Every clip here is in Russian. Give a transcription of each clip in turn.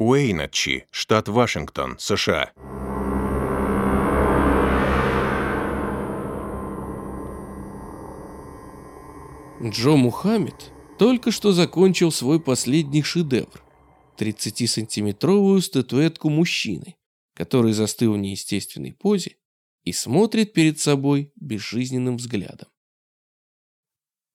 Уэйнатчи, штат Вашингтон, США. Джо Мухаммед только что закончил свой последний шедевр – 30-сантиметровую статуэтку мужчины, который застыл в неестественной позе и смотрит перед собой безжизненным взглядом.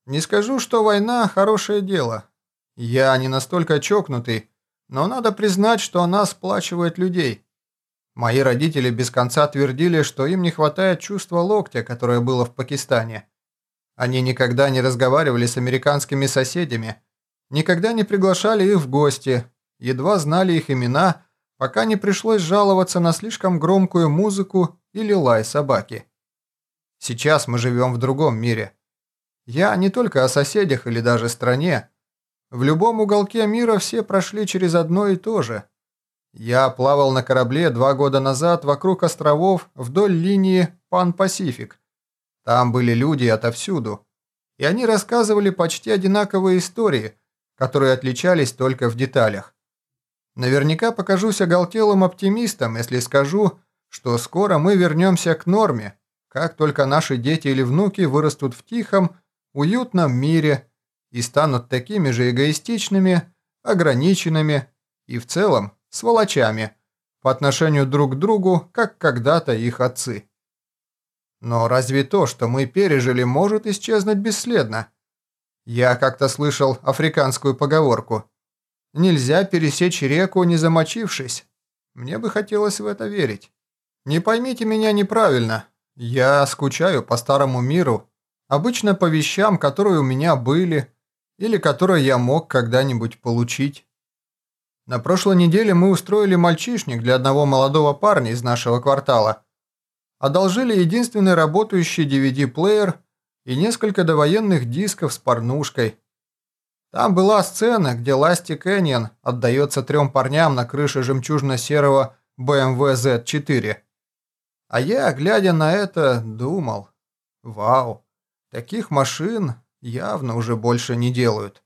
Не скажу, что война – хорошее дело. Я не настолько чокнутый, но надо признать, что она сплачивает людей. Мои родители без конца твердили, что им не хватает чувства локтя, которое было в Пакистане. Они никогда не разговаривали с американскими соседями, никогда не приглашали их в гости, едва знали их имена, пока не пришлось жаловаться на слишком громкую музыку или лай собаки. Сейчас мы живем в другом мире. Я не только о соседях или даже стране. В любом уголке мира все прошли через одно и то же. Я плавал на корабле два года назад вокруг островов вдоль линии Пан-Пасифик. Там были люди отовсюду. И они рассказывали почти одинаковые истории, которые отличались только в деталях. Наверняка покажусь оголтелым оптимистом, если скажу, что скоро мы вернемся к норме, как только наши дети или внуки вырастут в тихом, уютном мире и станут такими же эгоистичными, ограниченными и в целом сволочами по отношению друг к другу, как когда-то их отцы. Но разве то, что мы пережили, может исчезнуть бесследно? Я как-то слышал африканскую поговорку. Нельзя пересечь реку, не замочившись. Мне бы хотелось в это верить. Не поймите меня неправильно. Я скучаю по старому миру Обычно по вещам, которые у меня были, или которые я мог когда-нибудь получить. На прошлой неделе мы устроили мальчишник для одного молодого парня из нашего квартала. Одолжили единственный работающий DVD-плеер и несколько довоенных дисков с порнушкой. Там была сцена, где Ласти Кэньон отдается трем парням на крыше жемчужно-серого BMW Z4. А я, глядя на это, думал, вау, Таких машин явно уже больше не делают.